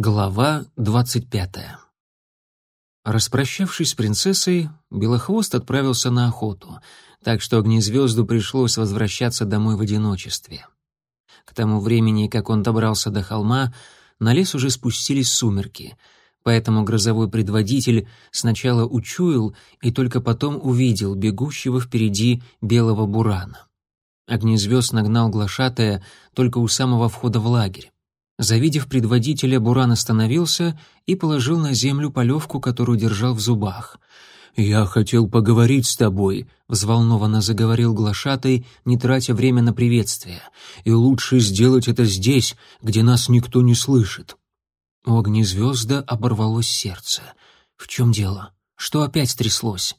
Глава 25. Распрощавшись с принцессой, Белохвост отправился на охоту, так что Огнезвезду пришлось возвращаться домой в одиночестве. К тому времени, как он добрался до холма, на лес уже спустились сумерки, поэтому грозовой предводитель сначала учуял и только потом увидел бегущего впереди белого бурана. Огнезвезд нагнал глашатая только у самого входа в лагерь. Завидев предводителя, Буран остановился и положил на землю полевку, которую держал в зубах. «Я хотел поговорить с тобой», — взволнованно заговорил глашатый, не тратя время на приветствие. «И лучше сделать это здесь, где нас никто не слышит». У огнезвезда оборвалось сердце. «В чем дело? Что опять стряслось?»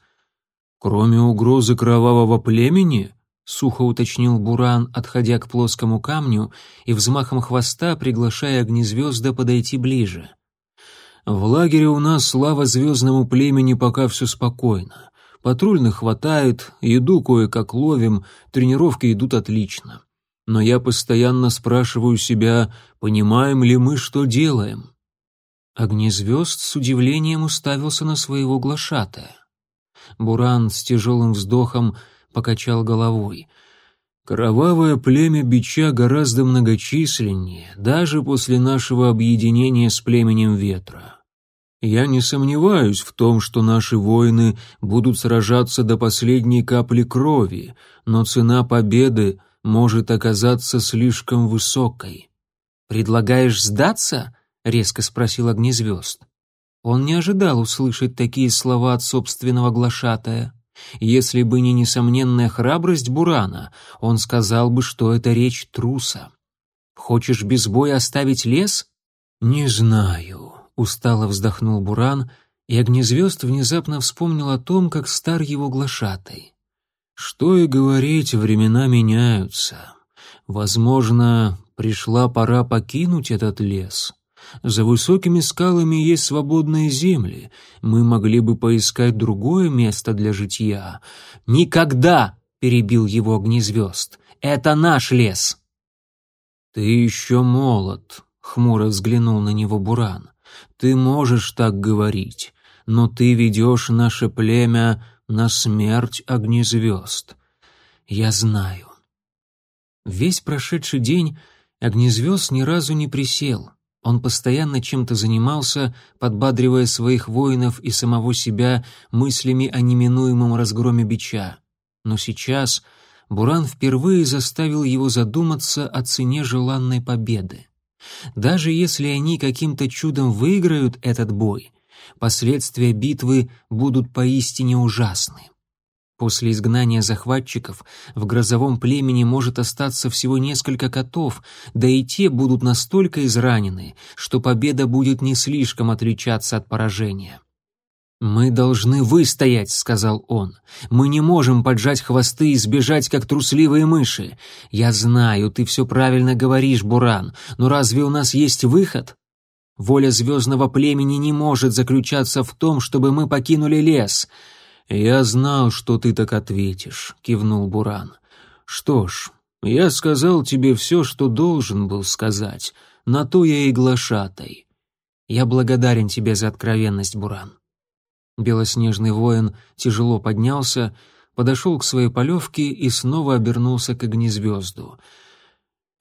«Кроме угрозы кровавого племени», сухо уточнил Буран, отходя к плоскому камню и взмахом хвоста приглашая огнезвезда подойти ближе. «В лагере у нас слава звездному племени пока все спокойно. Патрульных хватает, еду кое-как ловим, тренировки идут отлично. Но я постоянно спрашиваю себя, понимаем ли мы, что делаем?» Огнезвезд с удивлением уставился на своего глашатая. Буран с тяжелым вздохом покачал головой. Кровавое племя Бича гораздо многочисленнее, даже после нашего объединения с племенем Ветра. Я не сомневаюсь в том, что наши воины будут сражаться до последней капли крови, но цена победы может оказаться слишком высокой. «Предлагаешь сдаться?» — резко спросил Огнезвезд. Он не ожидал услышать такие слова от собственного глашатая. Если бы не несомненная храбрость Бурана, он сказал бы, что это речь труса. Хочешь без боя оставить лес? Не знаю, устало вздохнул Буран, и Огнезвезд внезапно вспомнил о том, как стар его глашатай. Что и говорить, времена меняются. Возможно, пришла пора покинуть этот лес. За высокими скалами есть свободные земли. Мы могли бы поискать другое место для житья. Никогда, перебил его огнезвезд. Это наш лес. Ты еще молод, хмуро взглянул на него Буран. Ты можешь так говорить, но ты ведешь наше племя на смерть огнезвезд. Я знаю. Весь прошедший день огнезвезд ни разу не присел — он постоянно чем-то занимался, подбадривая своих воинов и самого себя мыслями о неминуемом разгроме бича. Но сейчас Буран впервые заставил его задуматься о цене желанной победы. Даже если они каким-то чудом выиграют этот бой, последствия битвы будут поистине ужасны. После изгнания захватчиков в грозовом племени может остаться всего несколько котов, да и те будут настолько изранены, что победа будет не слишком отличаться от поражения. «Мы должны выстоять», — сказал он. «Мы не можем поджать хвосты и сбежать, как трусливые мыши. Я знаю, ты все правильно говоришь, Буран, но разве у нас есть выход?» «Воля звездного племени не может заключаться в том, чтобы мы покинули лес», «Я знал, что ты так ответишь», — кивнул Буран. «Что ж, я сказал тебе все, что должен был сказать. На то я и глашатай. Я благодарен тебе за откровенность, Буран». Белоснежный воин тяжело поднялся, подошел к своей полевке и снова обернулся к огнезвезду.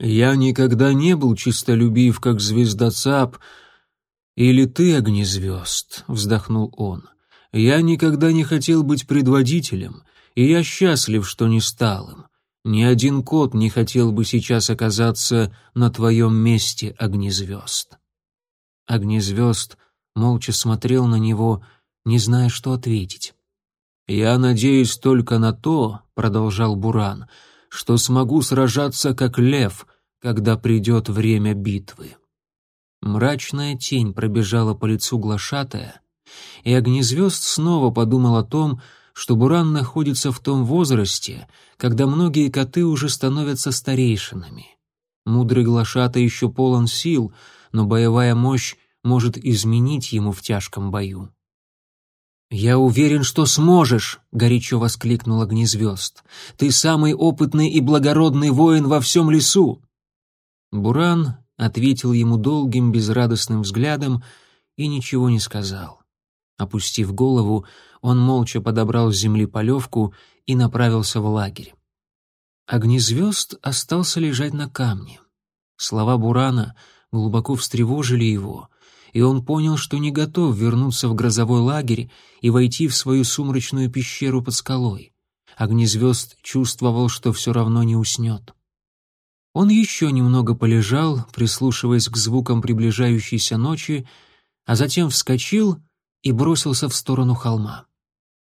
«Я никогда не был чистолюбив, как звезда Цап, или ты, огнезвезд», — вздохнул он. Я никогда не хотел быть предводителем, и я счастлив, что не стал им. Ни один кот не хотел бы сейчас оказаться на твоем месте, огнезвезд». Огнезвезд молча смотрел на него, не зная, что ответить. «Я надеюсь только на то, — продолжал Буран, — что смогу сражаться как лев, когда придет время битвы». Мрачная тень пробежала по лицу глашатая — и огнезвезд снова подумал о том, что Буран находится в том возрасте, когда многие коты уже становятся старейшинами. Мудрый глашата еще полон сил, но боевая мощь может изменить ему в тяжком бою. «Я уверен, что сможешь!» — горячо воскликнул Огнезвезд. «Ты самый опытный и благородный воин во всем лесу!» Буран ответил ему долгим, безрадостным взглядом и ничего не сказал. Опустив голову, он молча подобрал с земли полевку и направился в лагерь. Огнезвезд остался лежать на камне. Слова Бурана глубоко встревожили его, и он понял, что не готов вернуться в грозовой лагерь и войти в свою сумрачную пещеру под скалой. Огнезвезд чувствовал, что все равно не уснет. Он еще немного полежал, прислушиваясь к звукам приближающейся ночи, а затем вскочил — и бросился в сторону холма.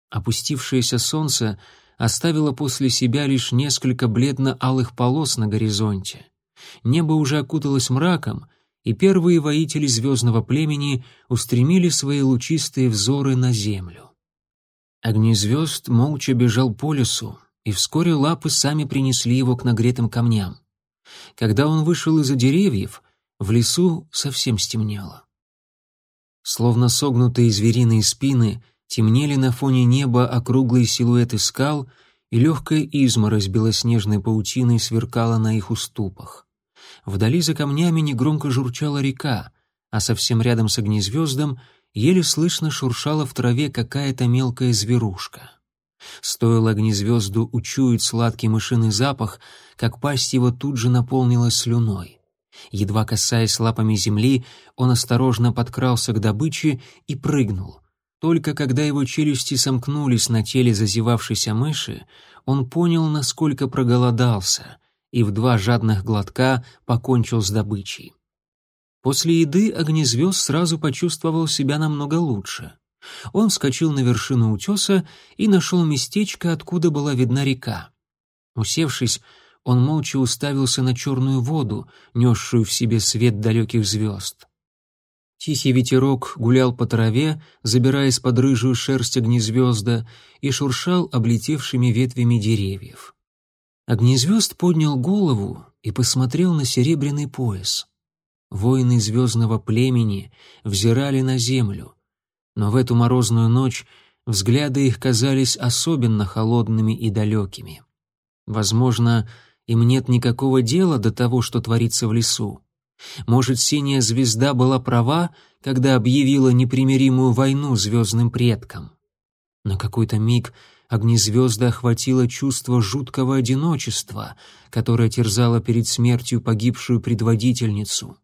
Опустившееся солнце оставило после себя лишь несколько бледно-алых полос на горизонте. Небо уже окуталось мраком, и первые воители звездного племени устремили свои лучистые взоры на землю. Огнезвезд молча бежал по лесу, и вскоре лапы сами принесли его к нагретым камням. Когда он вышел из-за деревьев, в лесу совсем стемнело словно согнутые звериные спины, темнели на фоне неба округлые силуэты скал, и легкая изморозь белоснежной паутиной сверкала на их уступах. Вдали за камнями негромко журчала река, а совсем рядом с огнезвездом еле слышно шуршала в траве какая-то мелкая зверушка. Стоило огнезвезду учуять сладкий мышиный запах, как пасть его тут же наполнилась слюной. Едва касаясь лапами земли, он осторожно подкрался к добыче и прыгнул. Только когда его челюсти сомкнулись на теле зазевавшейся мыши, он понял, насколько проголодался, и в два жадных глотка покончил с добычей. После еды огнезвезд сразу почувствовал себя намного лучше. Он вскочил на вершину утеса и нашел местечко, откуда была видна река. Усевшись, он молча уставился на черную воду, несшую в себе свет далеких звезд. Тихий ветерок гулял по траве, забирая из-под рыжую шерсть огнезвезда, и шуршал облетевшими ветвями деревьев. Огнезвезд поднял голову и посмотрел на серебряный пояс. Воины звездного племени взирали на землю, но в эту морозную ночь взгляды их казались особенно холодными и далекими. Возможно, им нет никакого дела до того, что творится в лесу. Может, синяя звезда была права, когда объявила непримиримую войну звездным предкам. На какой-то миг огнезвезда охватило чувство жуткого одиночества, которое терзало перед смертью погибшую предводительницу.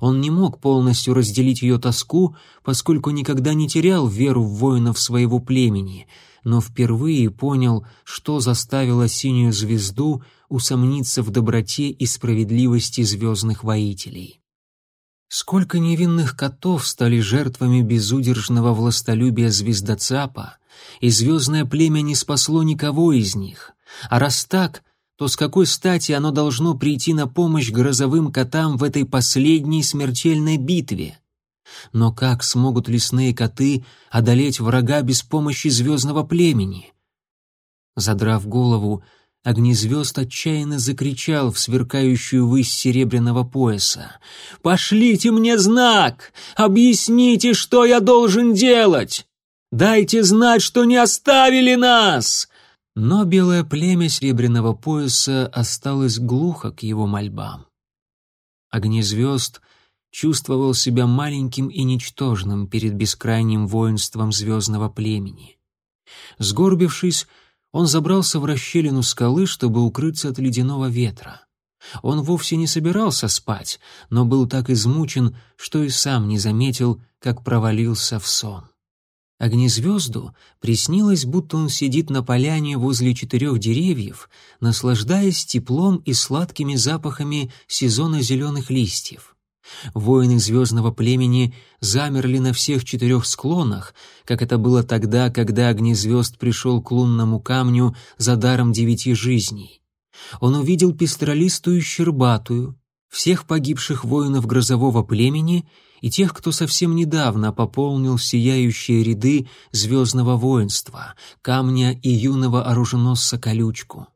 Он не мог полностью разделить ее тоску, поскольку никогда не терял веру в воинов своего племени, но впервые понял, что заставило синюю звезду усомниться в доброте и справедливости звездных воителей. Сколько невинных котов стали жертвами безудержного властолюбия звездоцапа, и звездное племя не спасло никого из них. А раз так, то с какой стати оно должно прийти на помощь грозовым котам в этой последней смертельной битве? Но как смогут лесные коты одолеть врага без помощи звездного племени? Задрав голову, Огнезвезд отчаянно закричал в сверкающую высь серебряного пояса. «Пошлите мне знак! Объясните, что я должен делать! Дайте знать, что не оставили нас!» Но белое племя серебряного пояса осталось глухо к его мольбам. Огнезвезд чувствовал себя маленьким и ничтожным перед бескрайним воинством звездного племени. Сгорбившись, он забрался в расщелину скалы, чтобы укрыться от ледяного ветра. Он вовсе не собирался спать, но был так измучен, что и сам не заметил, как провалился в сон. Огнезвезду приснилось, будто он сидит на поляне возле четырех деревьев, наслаждаясь теплом и сладкими запахами сезона зеленых листьев. Воины звездного племени замерли на всех четырех склонах, как это было тогда, когда огнезвезд пришел к лунному камню за даром девяти жизней. Он увидел пестролистую щербатую, всех погибших воинов грозового племени и тех, кто совсем недавно пополнил сияющие ряды звездного воинства, камня и юного оруженосца колючку.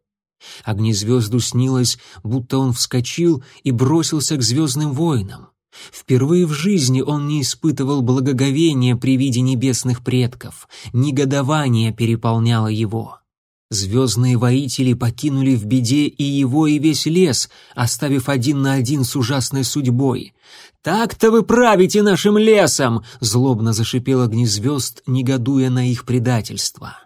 Огни звезду снилось, будто он вскочил и бросился к звездным воинам. Впервые в жизни он не испытывал благоговения при виде небесных предков, негодование переполняло его. Звездные воители покинули в беде и его, и весь лес, оставив один на один с ужасной судьбой. «Так-то вы правите нашим лесом!» — злобно зашипел огнезвезд, негодуя на их предательство.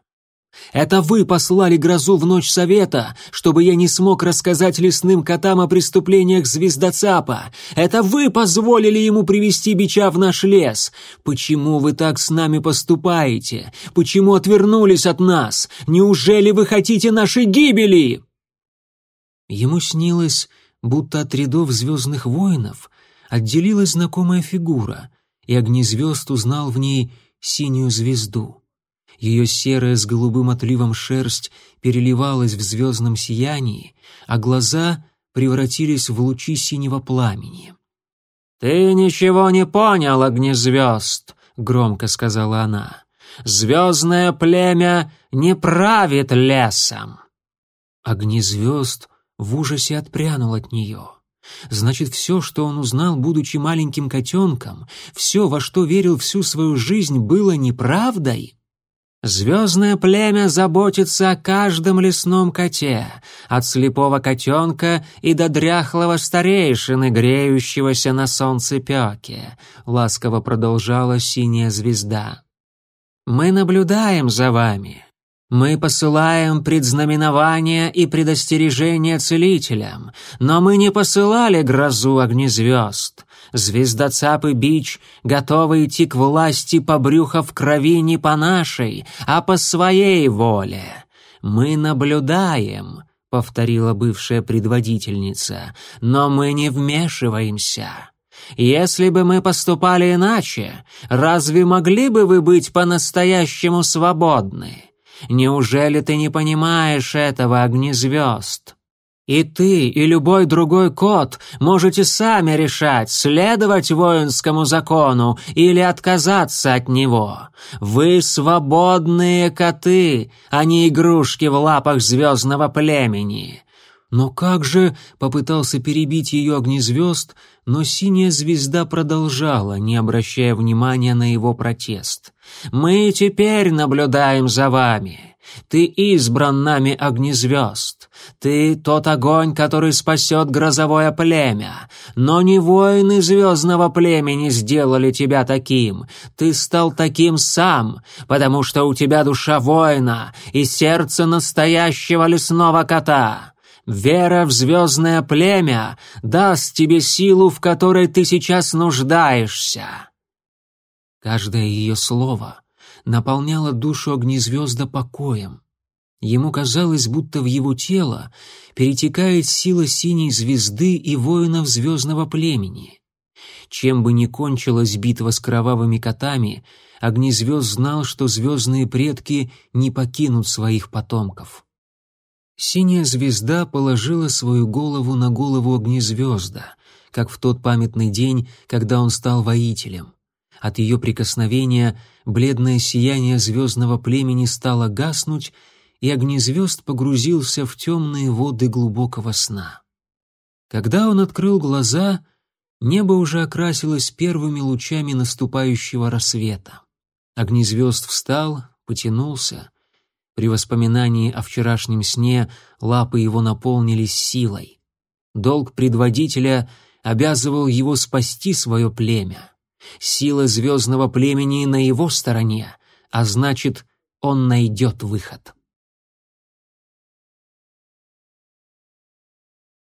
Это вы послали грозу в ночь совета, чтобы я не смог рассказать лесным котам о преступлениях звездоцапа. Это вы позволили ему привести бича в наш лес. Почему вы так с нами поступаете? Почему отвернулись от нас? Неужели вы хотите нашей гибели?» Ему снилось, будто от рядов звездных воинов отделилась знакомая фигура, и огнезвезд узнал в ней синюю звезду. Ее серая с голубым отливом шерсть переливалась в звездном сиянии, а глаза превратились в лучи синего пламени. «Ты ничего не понял, огнезвезд!» — громко сказала она. «Звездное племя не правит лесом!» Огнезвезд в ужасе отпрянул от нее. Значит, все, что он узнал, будучи маленьким котенком, все, во что верил всю свою жизнь, было неправдой? Звездное племя заботится о каждом лесном коте, от слепого котенка и до дряхлого старейшины, греющегося на солнце пеке, ласково продолжала синяя звезда. Мы наблюдаем за вами, мы посылаем предзнаменования и предостережения целителям, но мы не посылали грозу огнезвезд. Звездоцап и бич готовы идти к власти по брюхо в крови не по нашей, а по своей воле. Мы наблюдаем, — повторила бывшая предводительница, — но мы не вмешиваемся. Если бы мы поступали иначе, разве могли бы вы быть по-настоящему свободны?» Неужели ты не понимаешь этого, огни звезд? И ты, и любой другой кот можете сами решать, следовать воинскому закону или отказаться от него. Вы свободные коты, а не игрушки в лапах звездного племени. Но как же, попытался перебить ее огнезвезд, но синяя звезда продолжала, не обращая внимания на его протест. «Мы теперь наблюдаем за вами. Ты избран нами огнезвезд. Ты тот огонь, который спасет грозовое племя. Но не воины звездного племени сделали тебя таким. Ты стал таким сам, потому что у тебя душа воина и сердце настоящего лесного кота». Вера в звездное племя даст тебе силу, в которой ты сейчас нуждаешься». Каждое ее слово наполняло душу огнезвезда покоем. Ему казалось, будто в его тело перетекает сила синей звезды и воинов звездного племени. Чем бы ни кончилась битва с кровавыми котами, Огнезвезд знал, что звездные предки не покинут своих потомков. Синяя звезда положила свою голову на голову огнезвезда, как в тот памятный день, когда он стал воителем. От ее прикосновения бледное сияние звездного племени стало гаснуть, и огнезвезд погрузился в темные воды глубокого сна. Когда он открыл глаза, небо уже окрасилось первыми лучами наступающего рассвета. Огнезвезд встал, потянулся — при воспоминании о вчерашнем сне лапы его наполнились силой. Долг предводителя обязывал его спасти свое племя. Сила звездного племени на его стороне, а значит, он найдет выход.